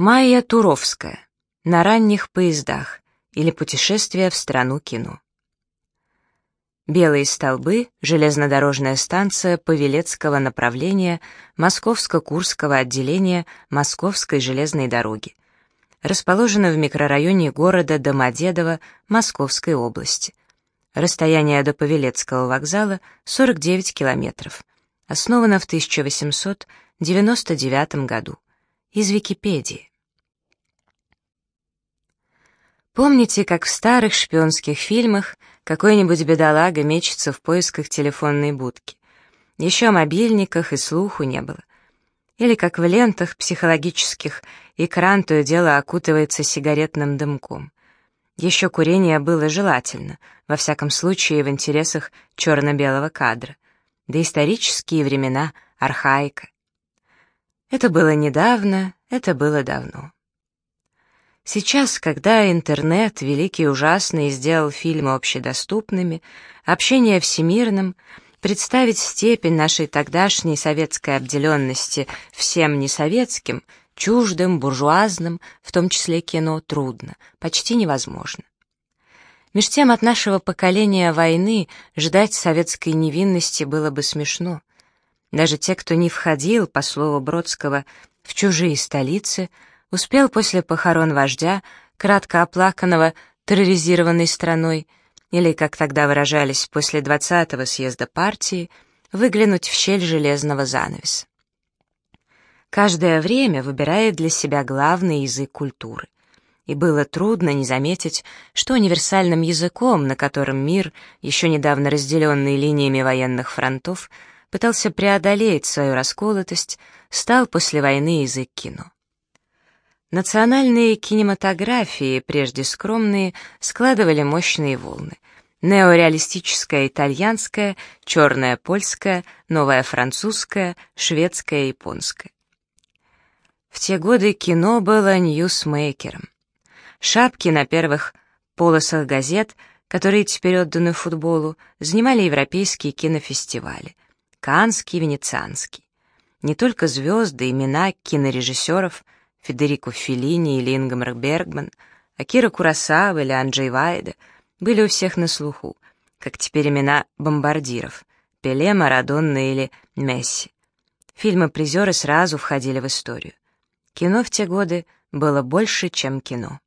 Майя Туровская. На ранних поездах или путешествие в страну кино. Белые столбы, железнодорожная станция Павелецкого направления Московско-Курского отделения Московской железной дороги. Расположена в микрорайоне города Домодедово Московской области. Расстояние до Павелецкого вокзала 49 километров. Основана в 1899 году. Из Википедии. Помните, как в старых шпионских фильмах какой-нибудь бедолага мечется в поисках телефонной будки? Еще о мобильниках и слуху не было. Или как в лентах психологических экран то и дело окутывается сигаретным дымком. Еще курение было желательно, во всяком случае в интересах черно-белого кадра. Да исторические времена, архаика. Это было недавно, это было давно. Сейчас, когда интернет, великий и ужасный, сделал фильмы общедоступными, общение всемирным, представить степень нашей тогдашней советской обделенности всем несоветским, чуждым, буржуазным, в том числе кино, трудно, почти невозможно. Меж тем от нашего поколения войны ждать советской невинности было бы смешно. Даже те, кто не входил, по слову Бродского, в чужие столицы — успел после похорон вождя, кратко оплаканного терроризированной страной, или, как тогда выражались, после 20-го съезда партии, выглянуть в щель железного занавеса. Каждое время выбирает для себя главный язык культуры. И было трудно не заметить, что универсальным языком, на котором мир, еще недавно разделенный линиями военных фронтов, пытался преодолеть свою расколотость, стал после войны язык кино. Национальные кинематографии, прежде скромные, складывали мощные волны. Неореалистическая итальянская, черная польская, новая французская, шведская японская. В те годы кино было ньюсмейкером. Шапки на первых полосах газет, которые теперь отданы футболу, занимали европейские кинофестивали. Канский, Венецианский. Не только звезды, имена кинорежиссеров — Федерико Феллини или Ингмар Бергман, Акира Курасава или Анджей Вайда были у всех на слуху, как теперь имена бомбардиров — Пеле, Марадонна или Месси. Фильмы-призеры сразу входили в историю. Кино в те годы было больше, чем кино.